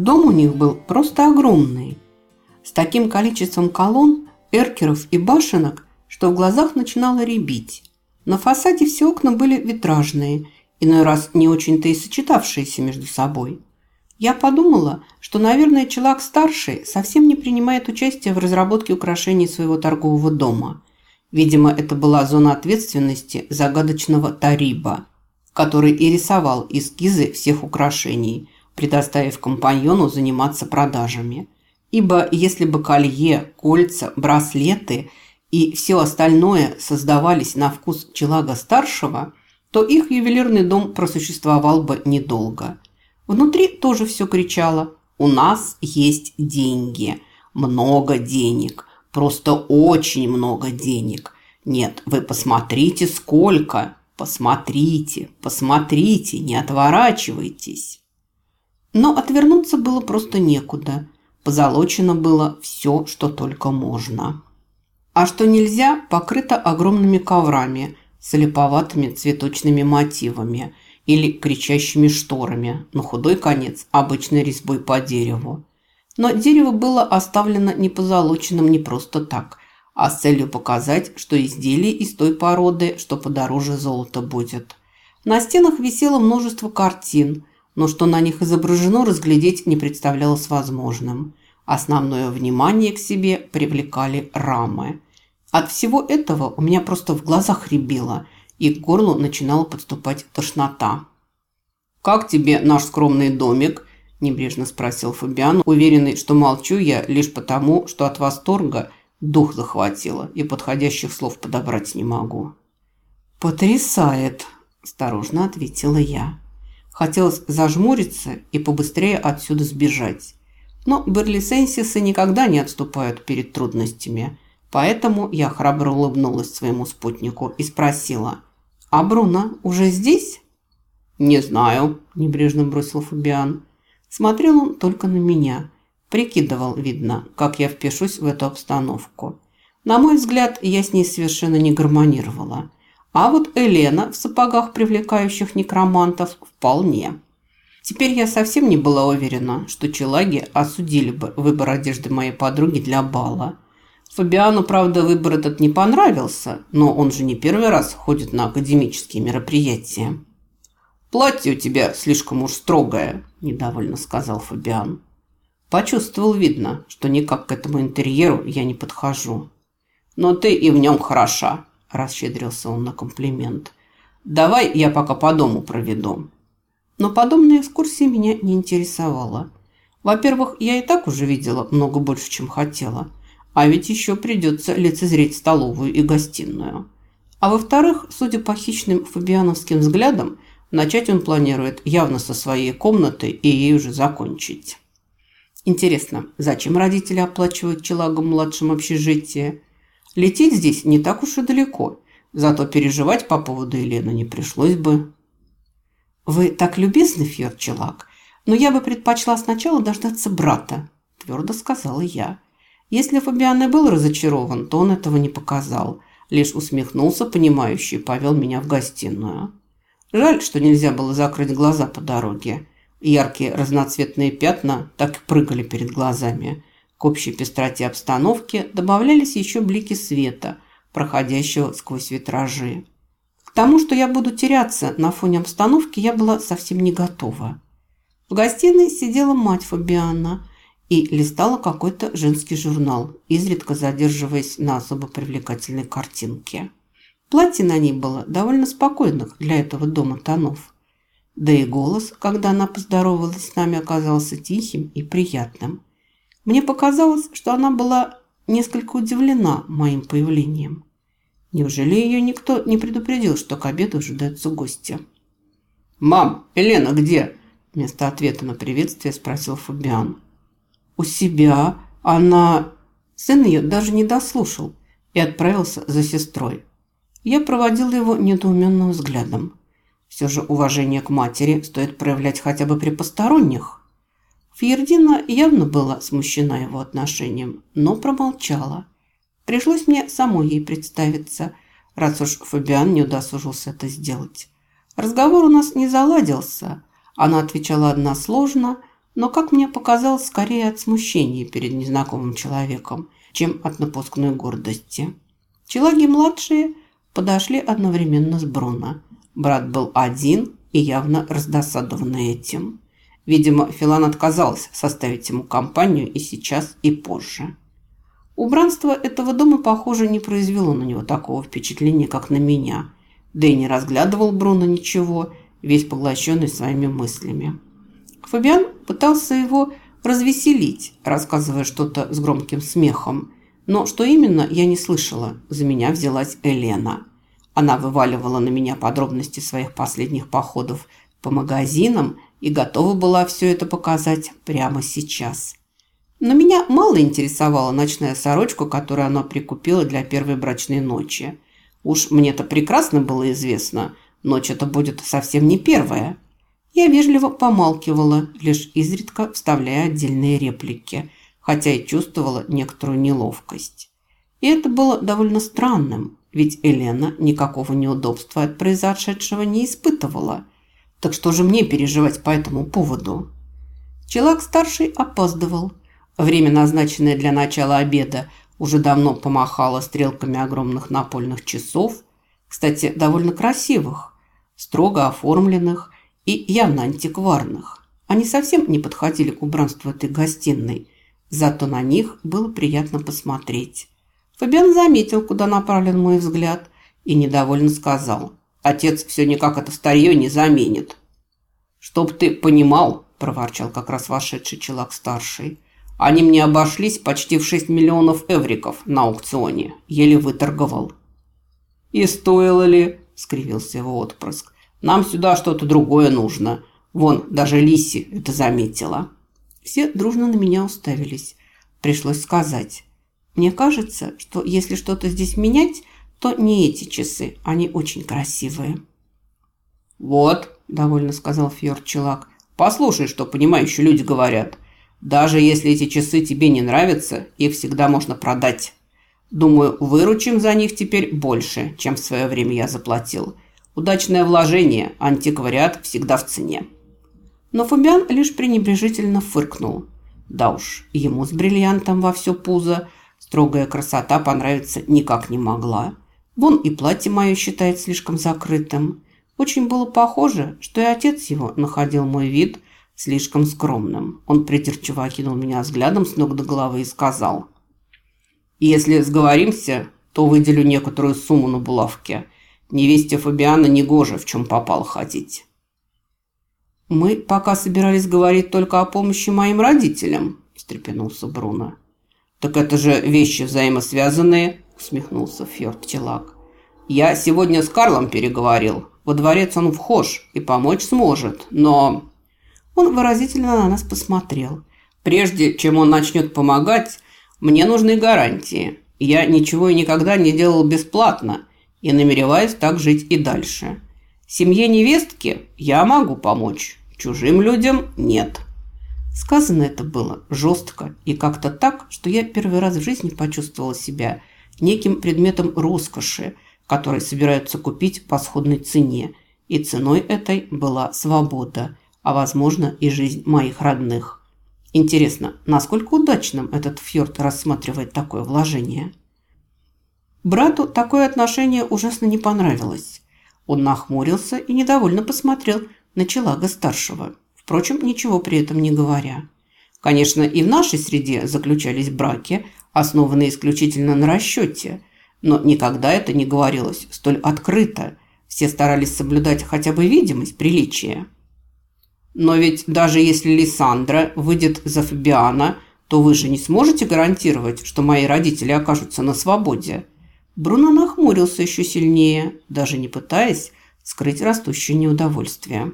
Дом у них был просто огромный. С таким количеством колонн, эркеров и башенок, что в глазах начинало рябить. На фасаде все окна были витражные, иной раз не очень-то и сочетавшиеся между собой. Я подумала, что, наверное, Челак-старший совсем не принимает участие в разработке украшений своего торгового дома. Видимо, это была зона ответственности загадочного Тариба, который и рисовал эскизы всех украшений, предоставив компаньону заниматься продажами. Ибо если бы колье, кольца, браслеты и все остальное создавались на вкус Челага-старшего, то их ювелирный дом просуществовал бы недолго – Внутри тоже все кричало «У нас есть деньги, много денег, просто очень много денег. Нет, вы посмотрите, сколько, посмотрите, посмотрите, не отворачивайтесь». Но отвернуться было просто некуда. Позолочено было все, что только можно. А что нельзя, покрыто огромными коврами с липоватыми цветочными мотивами – или кричащими шторами, на худой конец обычной резьбой по дереву. Но дерево было оставлено не позолоченным не просто так, а с целью показать, что изделие из той породы, что подороже золота будет. На стенах висело множество картин, но что на них изображено, разглядеть не представлялось возможным. Основное внимание к себе привлекали рамы. От всего этого у меня просто в глазах рябило – и к горлу начинала подступать тошнота. «Как тебе наш скромный домик?» – небрежно спросил Фабиан, уверенный, что молчу я лишь потому, что от восторга дух захватило и подходящих слов подобрать не могу. «Потрясает!» – осторожно ответила я. Хотелось зажмуриться и побыстрее отсюда сбежать. Но берлисенсисы никогда не отступают перед трудностями, поэтому я храбро улыбнулась своему спутнику и спросила – «А Бруно уже здесь?» «Не знаю», – небрежно бросил Фабиан. Смотрел он только на меня. Прикидывал, видно, как я впишусь в эту обстановку. На мой взгляд, я с ней совершенно не гармонировала. А вот Елена в сапогах, привлекающих некромантов, вполне. Теперь я совсем не была уверена, что челаги осудили бы выбор одежды моей подруги для бала – Фабиану, правда, выбор этот не понравился, но он же не первый раз ходит на академические мероприятия. «Платье у тебя слишком уж строгое», – недовольно сказал Фабиан. Почувствовал, видно, что никак к этому интерьеру я не подхожу. «Но ты и в нем хороша», – расщедрился он на комплимент. «Давай я пока по дому проведу». Но подобная экскурсия меня не интересовала. Во-первых, я и так уже видела много больше, чем хотела – а ведь еще придется лицезреть столовую и гостиную. А во-вторых, судя по хищным фабиановским взглядам, начать он планирует явно со своей комнаты и ей уже закончить. Интересно, зачем родители оплачивают челагам младшим общежитие? Лететь здесь не так уж и далеко, зато переживать по поводу Елены не пришлось бы. «Вы так любезны, Фьор Челак, но я бы предпочла сначала дождаться брата», – твердо сказала я. Если Фабиан и был разочарован, то он этого не показал. Лишь усмехнулся, понимающий, и повел меня в гостиную. Жаль, что нельзя было закрыть глаза по дороге. Яркие разноцветные пятна так и прыгали перед глазами. К общей пестроте обстановки добавлялись еще блики света, проходящего сквозь витражи. К тому, что я буду теряться на фоне обстановки, я была совсем не готова. В гостиной сидела мать Фабиана и листала какой-то женский журнал, изредка задерживаясь на особо привлекательной картинке. Платье на ней было довольно спокойных для этого дома тонов. Да и голос, когда она поздоровалась с нами, оказался тихим и приятным. Мне показалось, что она была несколько удивлена моим появлением. Неужели ее никто не предупредил, что к обеду ожидаются гости? «Мам, Елена где?» Вместо ответа на приветствие спросил Фабиан у себя. Она... Сын ее даже не дослушал и отправился за сестрой. Я проводил его недоуменным взглядом. Все же уважение к матери стоит проявлять хотя бы при посторонних. Фьердина явно была смущена его отношением, но промолчала. Пришлось мне самой ей представиться, раз уж Фабиан не удосужился это сделать. Разговор у нас не заладился. Она отвечала односложно, но, как мне показалось, скорее от смущения перед незнакомым человеком, чем от напускной гордости. Челаги-младшие подошли одновременно с Бруно. Брат был один и явно раздосадованный этим. Видимо, Филан отказался составить ему компанию и сейчас, и позже. Убранство этого дома, похоже, не произвело на него такого впечатления, как на меня. Да и не разглядывал Бруно ничего, весь поглощенный своими мыслями. Фабиан пытался его развеселить, рассказывая что-то с громким смехом. Но что именно, я не слышала. За меня взялась Елена. Она вываливала на меня подробности своих последних походов по магазинам и готова была все это показать прямо сейчас. Но меня мало интересовала ночная сорочка, которую она прикупила для первой брачной ночи. Уж мне-то прекрасно было известно, ночь это будет совсем не первая. Я вежливо помалкивала, лишь изредка вставляя отдельные реплики, хотя и чувствовала некоторую неловкость. И это было довольно странным, ведь Елена никакого неудобства от произошедшего не испытывала. Так что же мне переживать по этому поводу? Челак-старший опаздывал. Время, назначенное для начала обеда, уже давно помахало стрелками огромных напольных часов, кстати, довольно красивых, строго оформленных и явно антикварных. Они совсем не подходили к убранству этой гостиной, зато на них было приятно посмотреть. Фабиан заметил, куда направлен мой взгляд, и недовольно сказал, «Отец все никак это старье не заменит». «Чтоб ты понимал», – проворчал как раз вошедший челак-старший, «они мне обошлись почти в 6 миллионов эвриков на аукционе, еле выторговал». «И стоило ли?» – скривился его отпрыск. «Нам сюда что-то другое нужно. Вон, даже Лиси это заметила». Все дружно на меня уставились. Пришлось сказать. Мне кажется, что если что-то здесь менять, то не эти часы, они очень красивые. «Вот», – довольно сказал Фьорд Челак, – «послушай, что понимающие люди говорят. Даже если эти часы тебе не нравятся, их всегда можно продать. Думаю, выручим за них теперь больше, чем в свое время я заплатил. Удачное вложение, антиквариат всегда в цене». Но Фабиан лишь пренебрежительно фыркнул. Да уж, ему с бриллиантом во все пузо строгая красота понравиться никак не могла. Вон и платье мое считает слишком закрытым. Очень было похоже, что и отец его находил мой вид слишком скромным. Он придирчиво окинул меня взглядом с ног до головы и сказал. «Если сговоримся, то выделю некоторую сумму на булавке. Невесте Фабиана негоже в чем попал ходить». «Мы пока собирались говорить только о помощи моим родителям», – встрепенулся Бруно. «Так это же вещи взаимосвязанные», – усмехнулся Фьорд Челак. «Я сегодня с Карлом переговорил. Во дворец он вхож и помочь сможет, но...» Он выразительно на нас посмотрел. «Прежде чем он начнет помогать, мне нужны гарантии. Я ничего и никогда не делал бесплатно и намереваюсь так жить и дальше. Семье невестки я могу помочь, чужим людям нет. Сказано это было жестко и как-то так, что я первый раз в жизни почувствовала себя неким предметом роскоши, который собираются купить по сходной цене. И ценой этой была свобода, а возможно и жизнь моих родных. Интересно, насколько удачным этот фьорд рассматривает такое вложение? Брату такое отношение ужасно не понравилось. Он нахмурился и недовольно посмотрел на Челага-старшего, впрочем, ничего при этом не говоря. Конечно, и в нашей среде заключались браки, основанные исключительно на расчете, но никогда это не говорилось столь открыто. Все старались соблюдать хотя бы видимость приличия. Но ведь даже если Лиссандра выйдет за Фабиана, то вы же не сможете гарантировать, что мои родители окажутся на свободе. Бруно нахмурился еще сильнее, даже не пытаясь скрыть растущее неудовольствие.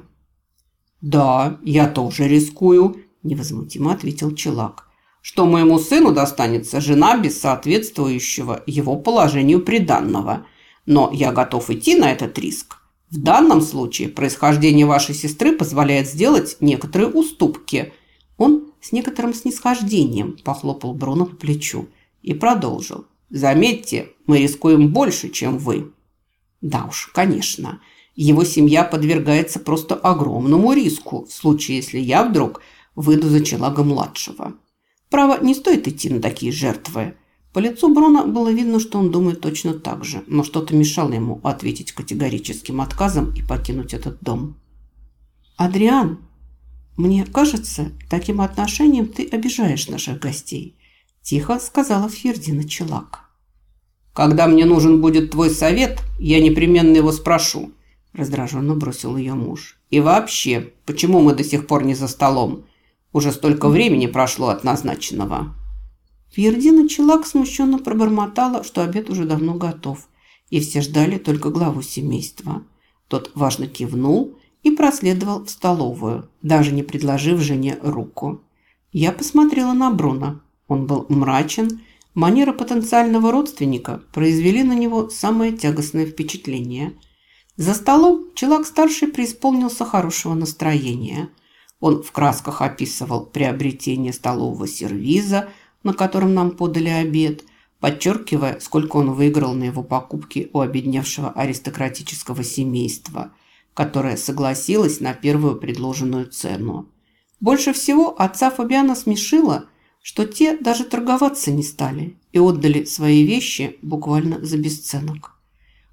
«Да, я тоже рискую», – невозмутимо ответил Челак. «Что моему сыну достанется жена без соответствующего его положению приданного. Но я готов идти на этот риск. В данном случае происхождение вашей сестры позволяет сделать некоторые уступки». Он с некоторым снисхождением похлопал Бруно по плечу и продолжил. «Заметьте, мы рискуем больше, чем вы». «Да уж, конечно». Его семья подвергается просто огромному риску в случае, если я вдруг выйду за Челага-младшего. Право, не стоит идти на такие жертвы. По лицу Брона было видно, что он думает точно так же, но что-то мешало ему ответить категорическим отказом и покинуть этот дом. «Адриан, мне кажется, таким отношением ты обижаешь наших гостей», – тихо сказала Фьердина Челак. «Когда мне нужен будет твой совет, я непременно его спрошу», – раздраженно бросил ее муж. «И вообще, почему мы до сих пор не за столом? Уже столько времени прошло от назначенного». Фьердина Челак смущенно пробормотала, что обед уже давно готов, и все ждали только главу семейства. Тот важно кивнул и проследовал в столовую, даже не предложив жене руку. Я посмотрела на Бруно. Он был мрачен, манера потенциального родственника произвели на него самое тягостное впечатление. За столом Челак-старший преисполнился хорошего настроения. Он в красках описывал приобретение столового сервиза – на котором нам подали обед, подчеркивая, сколько он выиграл на его покупки у обедневшего аристократического семейства, которое согласилось на первую предложенную цену. Больше всего отца Фабиана смешило, что те даже торговаться не стали и отдали свои вещи буквально за бесценок.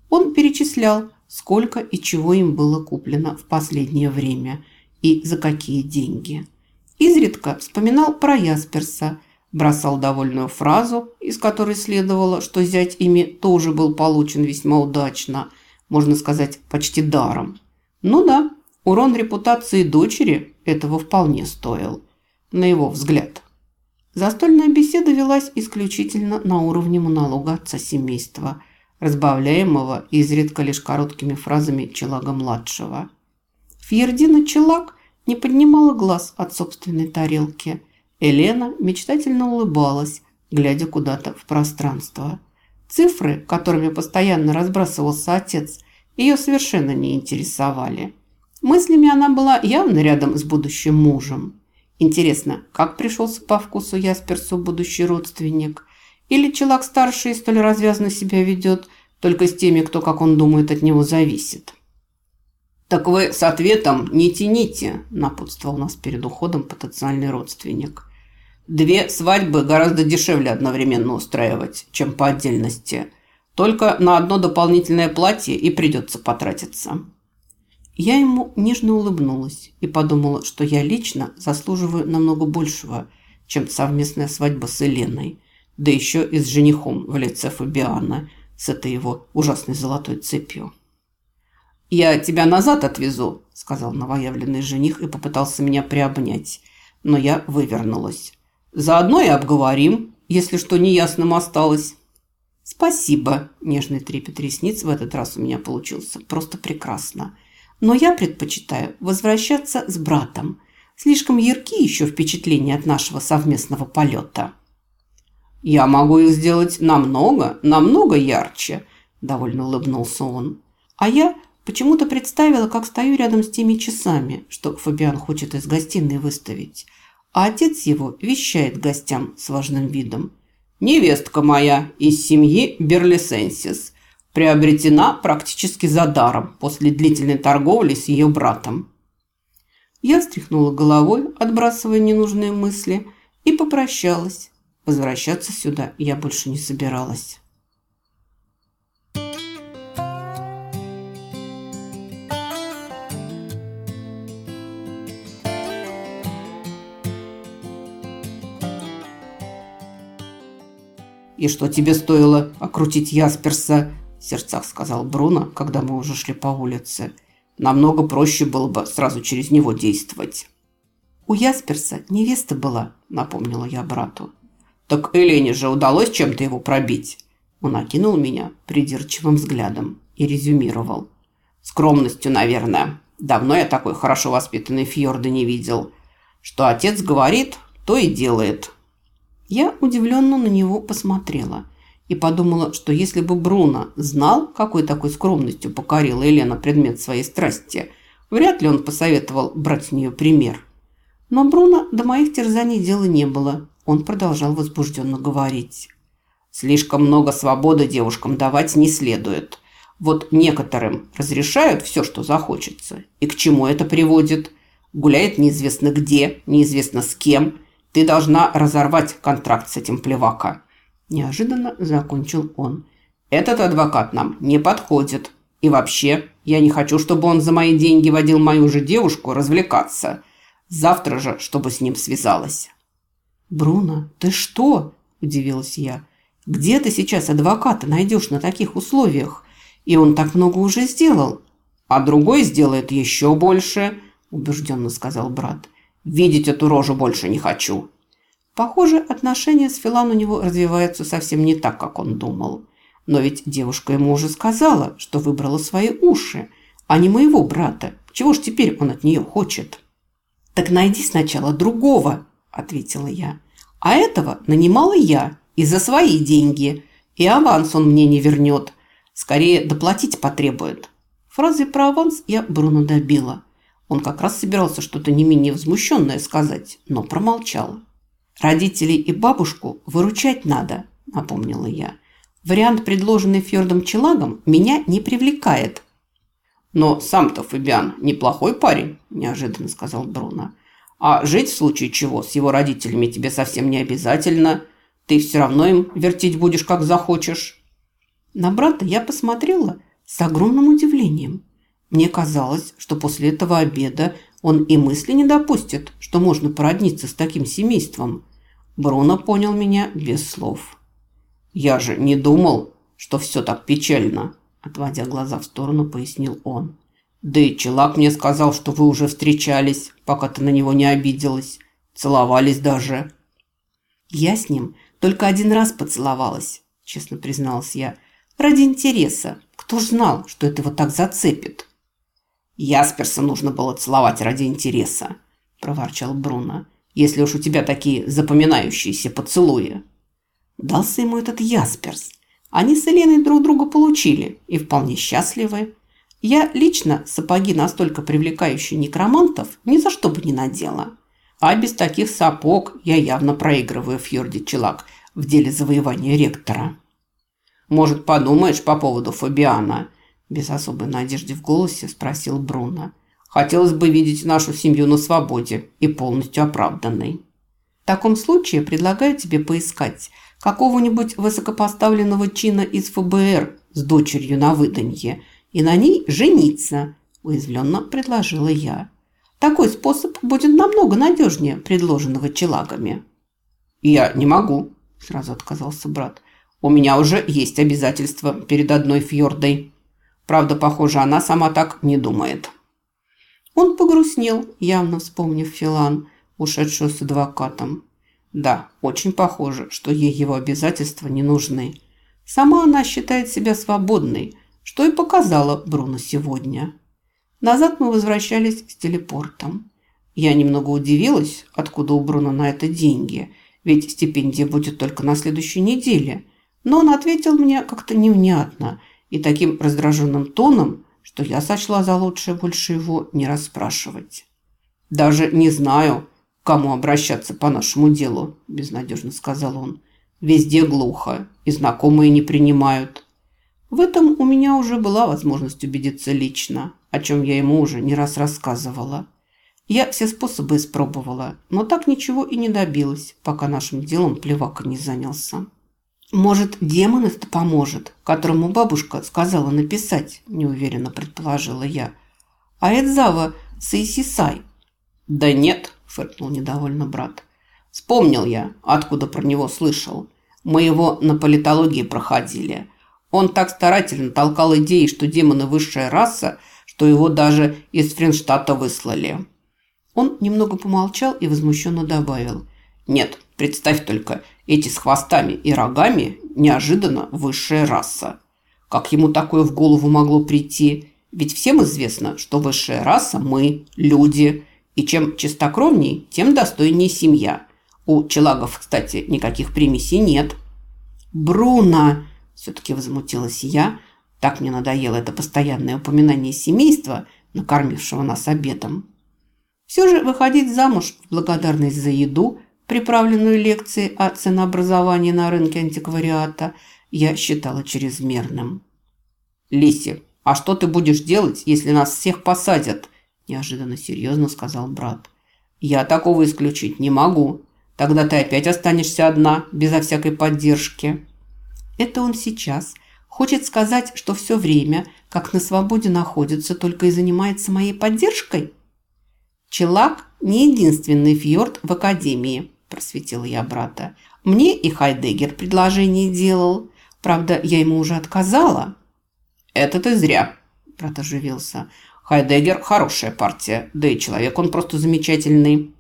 Он перечислял, сколько и чего им было куплено в последнее время и за какие деньги. Изредка вспоминал про Ясперса – бросал довольную фразу, из которой следовало, что зять ими тоже был получен весьма удачно, можно сказать, почти даром. Ну да, урон репутации дочери этого вполне стоил, на его взгляд. Застольная беседа велась исключительно на уровне монолога отца семейства, разбавляемого изредка лишь короткими фразами Челага-младшего. Фьердина Челаг не поднимала глаз от собственной тарелки – Елена мечтательно улыбалась, глядя куда-то в пространство. Цифры, которыми постоянно разбрасывался отец, ее совершенно не интересовали. Мыслями она была явно рядом с будущим мужем. Интересно, как пришелся по вкусу Ясперсу будущий родственник? Или Челак-старший столь развязно себя ведет только с теми, кто, как он думает, от него зависит? «Так вы с ответом не тяните», – напутствовал нас перед уходом потенциальный родственник. «Две свадьбы гораздо дешевле одновременно устраивать, чем по отдельности. Только на одно дополнительное платье и придется потратиться». Я ему нежно улыбнулась и подумала, что я лично заслуживаю намного большего, чем совместная свадьба с Еленой, да еще и с женихом в лице Фабиана с этой его ужасной золотой цепью. «Я тебя назад отвезу», – сказал новоявленный жених и попытался меня приобнять. Но я вывернулась. «Заодно и обговорим, если что неясным осталось». «Спасибо», – нежный трепет ресниц в этот раз у меня получился просто прекрасно. «Но я предпочитаю возвращаться с братом. Слишком ярки еще впечатления от нашего совместного полета». «Я могу их сделать намного, намного ярче», – довольно улыбнулся он. А я Почему-то представила, как стою рядом с теми часами, что Фабиан хочет из гостиной выставить. А отец его вещает гостям с важным видом. «Невестка моя из семьи Берлисенсис приобретена практически за даром после длительной торговли с ее братом». Я встряхнула головой, отбрасывая ненужные мысли, и попрощалась. Возвращаться сюда я больше не собиралась. «И что тебе стоило окрутить Ясперса?» – в сердцах сказал Бруно, когда мы уже шли по улице. «Намного проще было бы сразу через него действовать». «У Ясперса невеста была», – напомнила я брату. «Так Элене же удалось чем-то его пробить?» Он окинул меня придирчивым взглядом и резюмировал. «Скромностью, наверное. Давно я такой хорошо воспитанной фьорды не видел. Что отец говорит, то и делает. Я удивленно на него посмотрела и подумала, что если бы Бруно знал, какой такой скромностью покорила Елена предмет своей страсти, вряд ли он посоветовал брать с нее пример. Но Бруно до моих терзаний дела не было. Он продолжал возбужденно говорить. «Слишком много свободы девушкам давать не следует. Вот некоторым разрешают все, что захочется. И к чему это приводит? Гуляет неизвестно где, неизвестно с кем. Ты должна разорвать контракт с этим плевака». Неожиданно закончил он. «Этот адвокат нам не подходит. И вообще, я не хочу, чтобы он за мои деньги водил мою же девушку развлекаться. Завтра же, чтобы с ним связалась». «Бруно, ты что?» – удивилась я. «Где ты сейчас адвоката найдешь на таких условиях? И он так много уже сделал». «А другой сделает еще больше», – убежденно сказал брат. «Видеть эту рожу больше не хочу». Похоже, отношения с Филан у него развиваются совсем не так, как он думал. Но ведь девушка ему уже сказала, что выбрала свои уши, а не моего брата. Чего ж теперь он от нее хочет? «Так найди сначала другого», – ответила я. «А этого нанимала я и за свои деньги. И аванс он мне не вернет. Скорее, доплатить потребует». Фразой про аванс я Бруно добила. Он как раз собирался что-то не менее возмущенное сказать, но промолчал. «Родителей и бабушку выручать надо», – напомнила я. Вариант, предложенный Фьордом Челагом, меня не привлекает. «Но сам-то Фабиан неплохой парень», – неожиданно сказал Бруно. «А жить в случае чего с его родителями тебе совсем не обязательно. Ты все равно им вертеть будешь, как захочешь». На брата я посмотрела с огромным удивлением. Мне казалось, что после этого обеда он и мысли не допустит, что можно породниться с таким семейством. Бруно понял меня без слов. «Я же не думал, что все так печально», – отводя глаза в сторону, пояснил он. «Да и Челак мне сказал, что вы уже встречались, пока ты на него не обиделась. Целовались даже». «Я с ним только один раз поцеловалась», – честно призналась я. «Ради интереса. Кто ж знал, что это вот так зацепит?» «Ясперса нужно было целовать ради интереса», – проворчал Бруно. «Если уж у тебя такие запоминающиеся поцелуи». Дался ему этот Ясперс. Они с Еленой друг друга получили и вполне счастливы. Я лично сапоги настолько привлекающие некромантов ни за что бы не надела. А без таких сапог я явно проигрываю Фьорди Челак в деле завоевания ректора. «Может, подумаешь по поводу Фабиана?» Без особой надежды в голосе спросил Бруно. «Хотелось бы видеть нашу семью на свободе и полностью оправданной». В таком случае предлагаю тебе поискать какого-нибудь высокопоставленного чина из ФБР с дочерью на выданье и на ней жениться», – уязвленно предложила я. «Такой способ будет намного надежнее предложенного челагами». «Я не могу», – сразу отказался брат. «У меня уже есть обязательства перед одной фьордой. Правда, похоже, она сама так не думает». Он погрустнел, явно вспомнив Филан, ушедшую с адвокатом. Да, очень похоже, что ей его обязательства не нужны. Сама она считает себя свободной, что и показала Бруно сегодня. Назад мы возвращались с телепортом. Я немного удивилась, откуда у Бруно на это деньги, ведь стипендия будет только на следующей неделе. Но он ответил мне как-то невнятно и таким раздраженным тоном, что я сочла за лучшее больше его не расспрашивать. Даже не знаю, кому обращаться по нашему делу», – безнадежно сказал он. «Везде глухо, и знакомые не принимают». В этом у меня уже была возможность убедиться лично, о чем я ему уже не раз рассказывала. Я все способы испробовала, но так ничего и не добилась, пока нашим делом плевака не занялся. «Может, демон это поможет, которому бабушка сказала написать?» – неуверенно предположила я. «А Эдзава Сейсисай?» «Да нет», фыркнул недовольно брат. Вспомнил я, откуда про него слышал. Мы его на политологии проходили. Он так старательно толкал идеи, что демоны высшая раса, что его даже из Френштадта выслали. Он немного помолчал и возмущенно добавил. «Нет, представь только, эти с хвостами и рогами неожиданно высшая раса. Как ему такое в голову могло прийти? Ведь всем известно, что высшая раса – мы, люди – и чем чистокровней, тем достойнее семья. У челагов, кстати, никаких примесей нет. «Бруно!» – все-таки возмутилась я. Так мне надоело это постоянное упоминание семейства, накормившего нас обедом. Все же выходить замуж в благодарность за еду, приправленную лекцией о ценообразовании на рынке антиквариата, я считала чрезмерным. «Лиси, а что ты будешь делать, если нас всех посадят?» – неожиданно серьезно сказал брат. «Я такого исключить не могу. Тогда ты опять останешься одна, безо всякой поддержки». Это он сейчас хочет сказать, что все время, как на свободе находится, только и занимается моей поддержкой? Челак – не единственный фьорд в академии, просветила я брата. Мне и Хайдегер предложение делал. Правда, я ему уже отказала. Это ты зря, брат оживился. Хайдегер – хорошая партия, да и человек он просто замечательный.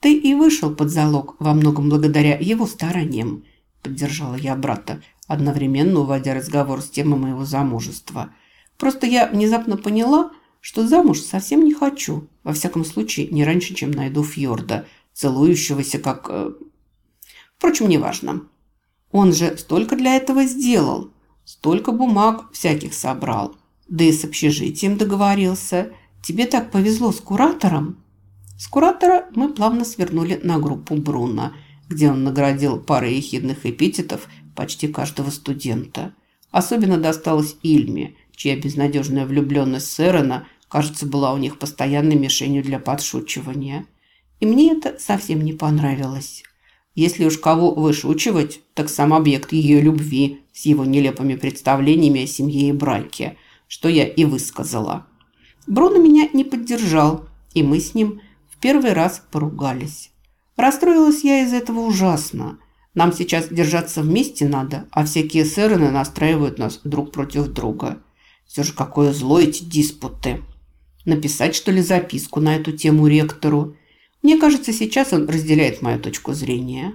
Ты и вышел под залог во многом благодаря его стараниям, поддержала я брата, одновременно уводя разговор с темы моего замужества. Просто я внезапно поняла, что замуж совсем не хочу. Во всяком случае, не раньше, чем найду Фьорда, целующегося как... Э, впрочем, неважно. Он же столько для этого сделал, столько бумаг всяких собрал. Да и с общежитием договорился. Тебе так повезло с куратором. С куратора мы плавно свернули на группу Бруно, где он наградил парой ехидных эпитетов почти каждого студента. Особенно досталось Ильме, чья безнадежная влюбленность Сэрона, кажется, была у них постоянной мишенью для подшучивания. И мне это совсем не понравилось. Если уж кого вышучивать, так сам объект ее любви с его нелепыми представлениями о семье и браке – что я и высказала. Бруно меня не поддержал, и мы с ним в первый раз поругались. Расстроилась я из этого ужасно. Нам сейчас держаться вместе надо, а всякие сэрены настраивают нас друг против друга. Все же какое зло эти диспуты. Написать, что ли, записку на эту тему ректору? Мне кажется, сейчас он разделяет мою точку зрения.